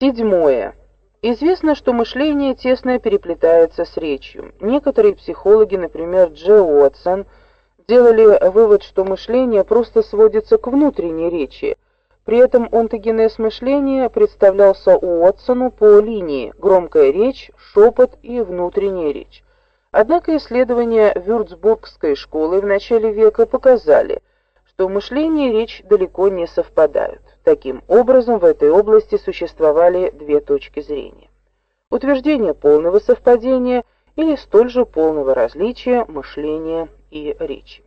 Седьмое. Известно, что мышление тесно переплетается с речью. Некоторые психологи, например, Дже Уотсон, делали вывод, что мышление просто сводится к внутренней речи. При этом онтогенез мышления представлялся Уотсону по линии громкая речь, шепот и внутренняя речь. Однако исследования Вюрцбургской школы в начале века показали, что мышление и речь далеко не совпадают. Таким образом, в этой области существовали две точки зрения. Утверждение полного совпадения или столь же полного различия мышления и речи.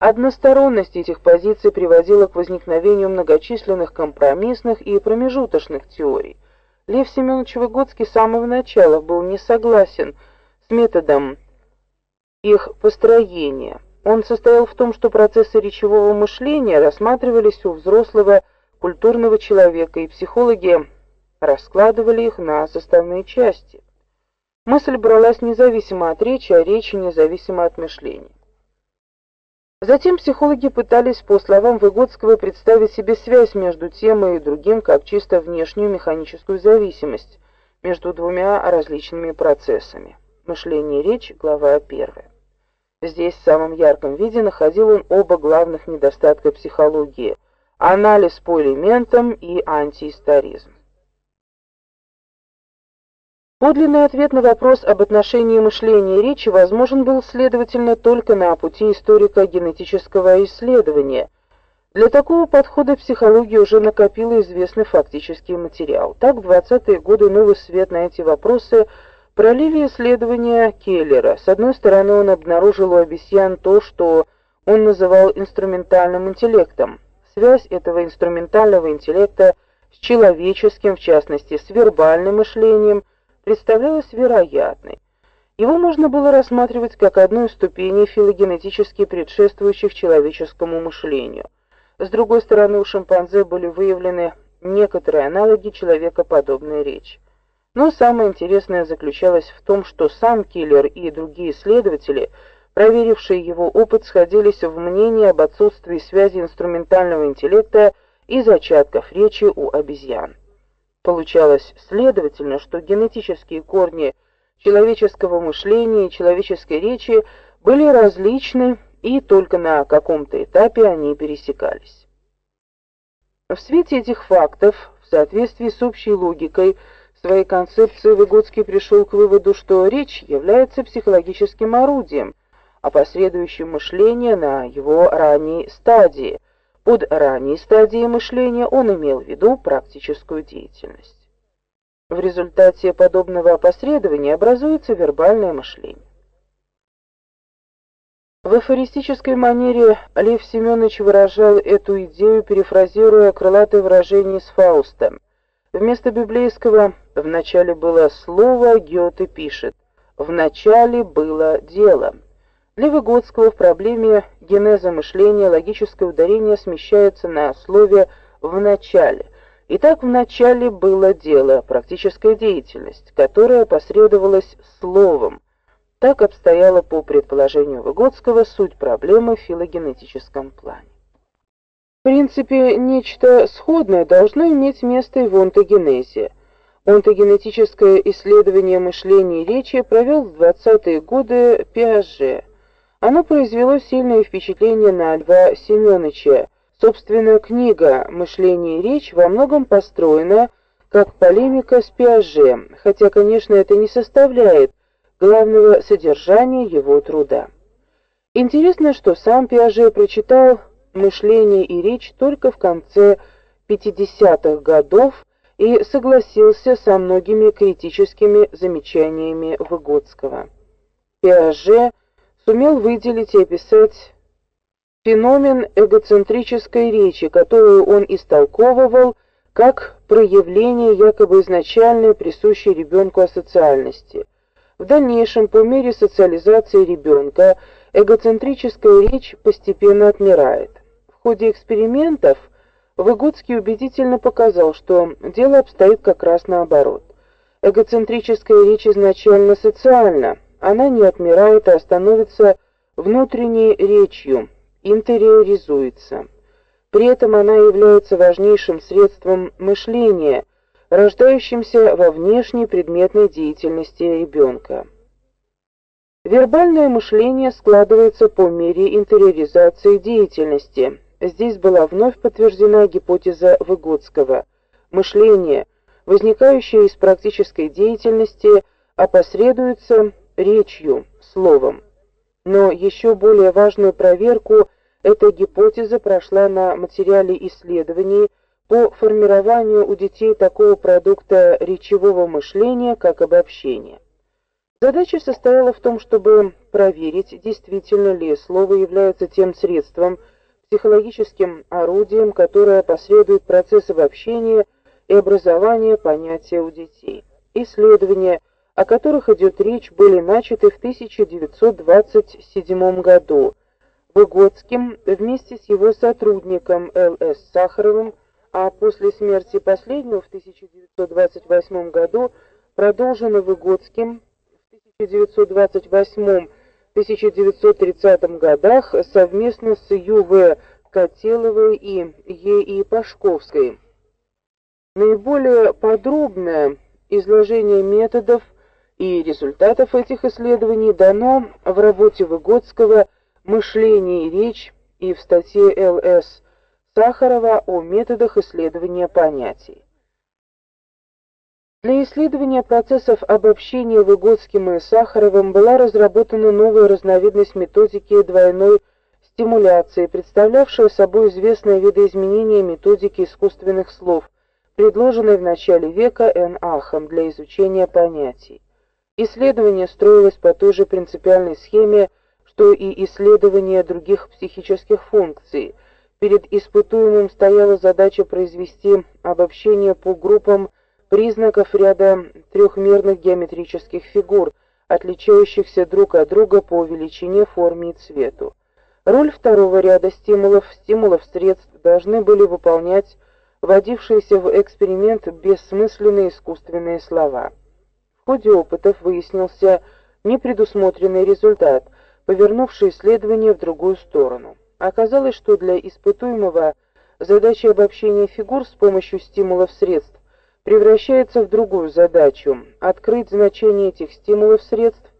Односторонность этих позиций приводила к возникновению многочисленных компромиссных и промежуточных теорий. Лев Семенович Выгодский с самого начала был не согласен с методом их построения. Он состоял в том, что процессы речевого мышления рассматривались у взрослого культурного человека, и психологи раскладывали их на составные части. Мысль бралась независимо от речи, а речь независимо от мышления. Затем психологи пытались, по словам Выгодского, представить себе связь между тем и другим, как чисто внешнюю механическую зависимость между двумя различными процессами. Мышление и речь, глава 1. Здесь в самом ярком виде находил он оба главных недостатка психологии – анализ по элементам и антиисторизм. Подлинный ответ на вопрос об отношении мышления и речи возможен был, следовательно, только на пути историко-генетического исследования. Для такого подхода психология уже накопила известный фактический материал. Так, в 20-е годы новый свет на эти вопросы пролили исследования Келлера. С одной стороны, он обнаружил у обезьян то, что он называл инструментальным интеллектом – Связь этого инструментального интеллекта с человеческим, в частности, с вербальным мышлением, представлялась вероятной. Его можно было рассматривать как одну из ступеней филогенетически предшествующих человеческому мышлению. С другой стороны, у шимпанзе были выявлены некоторые аналоги человекоподобной речи. Но самое интересное заключалось в том, что сам Киллер и другие исследователи – проверившие его опыт, сходились в мнении об отсутствии связи инструментального интеллекта и зачатков речи у обезьян. Получалось, следовательно, что генетические корни человеческого мышления и человеческой речи были различны, и только на каком-то этапе они пересекались. В свете этих фактов, в соответствии с общей логикой своей концепции, Выгодский пришел к выводу, что речь является психологическим орудием, а последующем мышлении на его ранней стадии. Под ранней стадией мышления он имел в виду практическую деятельность. В результате подобного опосредования образуется вербальное мышление. В афористической манере Лев Семенович выражал эту идею, перефразируя крылатое выражение из Фауста. Вместо библейского «в начале было слово» Гёте пишет «в начале было дело». Для Выгодского в проблеме генеза мышления логическое ударение смещается на слове «в начале». Итак, в начале было дело, практическая деятельность, которая посредовалась словом. Так обстояла по предположению Выгодского суть проблемы в филогенетическом плане. В принципе, нечто сходное должно иметь место и в онтогенезе. Онтогенетическое исследование мышления и речи провел в 20-е годы Пиаже. Оно произвело сильное впечатление на Льва Семеновича. Собственная книга «Мышление и речь» во многом построена как полемика с Пиаже, хотя, конечно, это не составляет главного содержания его труда. Интересно, что сам Пиаже прочитал «Мышление и речь» только в конце 50-х годов и согласился со многими критическими замечаниями Выгодского. Пиаже сумел выделить и описать феномен эгоцентрической речи, которую он истолковывал как проявление якобы изначальной присущей ребенку асоциальности. В дальнейшем, по мере социализации ребенка, эгоцентрическая речь постепенно отмирает. В ходе экспериментов Выгодский убедительно показал, что дело обстоит как раз наоборот. Эгоцентрическая речь изначально социальна, она не отмирает, а становится внутренней речью, интериоризуется. При этом она является важнейшим средством мышления, рождающимся во внешней предметной деятельности ребенка. Вербальное мышление складывается по мере интериоризации деятельности. Здесь была вновь подтверждена гипотеза Выгодского. Мышление, возникающее из практической деятельности, опосредуется речью, словом. Но еще более важную проверку эта гипотеза прошла на материале исследований по формированию у детей такого продукта речевого мышления, как обобщение. Задача состояла в том, чтобы проверить, действительно ли слово является тем средством, психологическим орудием, которое посредует процесс обобщения и образования понятия у детей. Исследования, о которых идет речь, были начаты в 1927 году Выгодским вместе с его сотрудником Л.С. Сахаровым а после смерти последнего в 1928 году продолжено Выгодским в 1928-1930 годах совместно с Ю.В. Котеловой и Е.И. Пашковской. Наиболее подробное изложение методов и результатов этих исследований дано в работе Выгодского «Мышление и речь» и в статье Л.С. Сахарова о методах исследования понятий. Для исследования процессов обобщения Выгодским и Сахаровым была разработана новая разновидность методики двойной стимуляции, представлявшая собой известное видоизменение методики искусственных слов, предложенной в начале века Н. Ахом для изучения понятий. Исследование строилось по той же принципиальной схеме, что и исследование других психических функций – Перед испытуемым стояла задача произвести обобщение по группам признаков ряда трехмерных геометрических фигур, отличающихся друг от друга по величине, форме и цвету. Роль второго ряда стимулов, стимулов средств должны были выполнять вводившиеся в эксперимент бессмысленные искусственные слова. Ходе опытов выяснился непредусмотренный результат, повернувший исследование в другую сторону. Оказалось, что для испытуемого задача обобщения фигур с помощью стимулов средств превращается в другую задачу открыть значение этих стимулов средств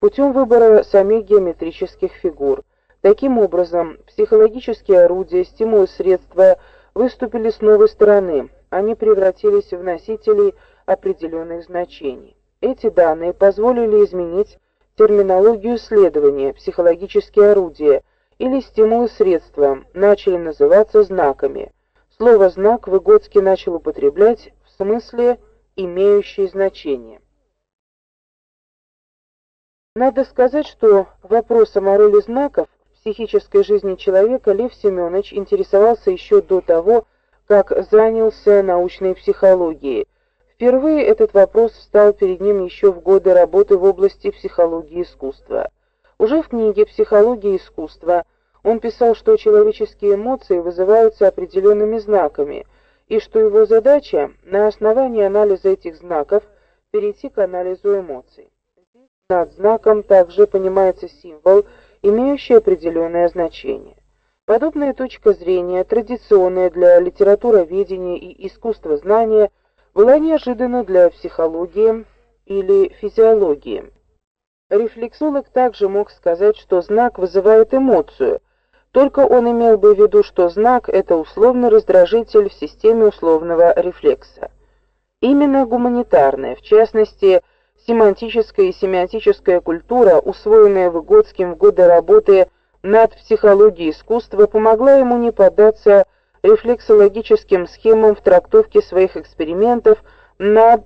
путем выбора самих геометрических фигур. Таким образом, психологические орудия, стимулы средства выступили с новой стороны. Они превратились в носителей определенных значений. Эти данные позволили изменить терминологию исследования, психологические орудия или стимулы средства начали называться знаками. Слово знак Выгодский начал употреблять в смысле имеющий значение. Надо сказать, что вопросом о роли знаков в психической жизни человека Лев Семенович интересовался еще до того, как занялся научной психологией. Впервые этот вопрос встал перед ним еще в годы работы в области психологии искусства. Уже в книге «Психология искусства» он писал, что человеческие эмоции вызываются определенными знаками, и что его задача на основании анализа этих знаков перейти к анализу эмоций. Над знаком также понимается символ, имеющий определенное значение. Подобная точка зрения, традиционная для литературоведения и искусствознания, была неожиданна для психологии или физиологии. Рефлексолог также мог сказать, что знак вызывает эмоцию, только он имел бы в виду, что знак это условный раздражитель в системе условного рефлекса. Именно гуманитарная, в частности, семантическая и семиотическая культура, усвоенная Выгодским в годы работы над психологией искусства, помогла ему не поддаться рефлексологическим схемам в трактовке своих экспериментов на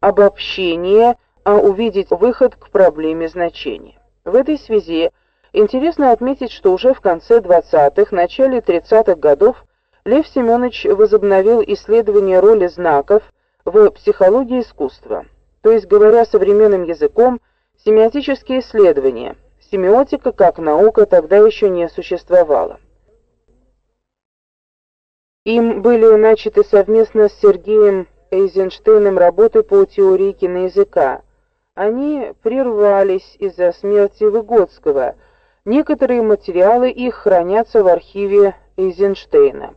обобщение а увидеть выход к проблеме значения. В этой связи интересно отметить, что уже в конце 20-х, начале 30-х годов Лев Семенович возобновил исследование роли знаков в психологии искусства. То есть, говоря современным языком, семиотические исследования. Семиотика как наука тогда еще не существовала. Им были начаты совместно с Сергеем Эйзенштейном работы по теории киноязыка. Они прервались из-за смерти Выгодского. Некоторые материалы их хранятся в архиве Эйзенштейна.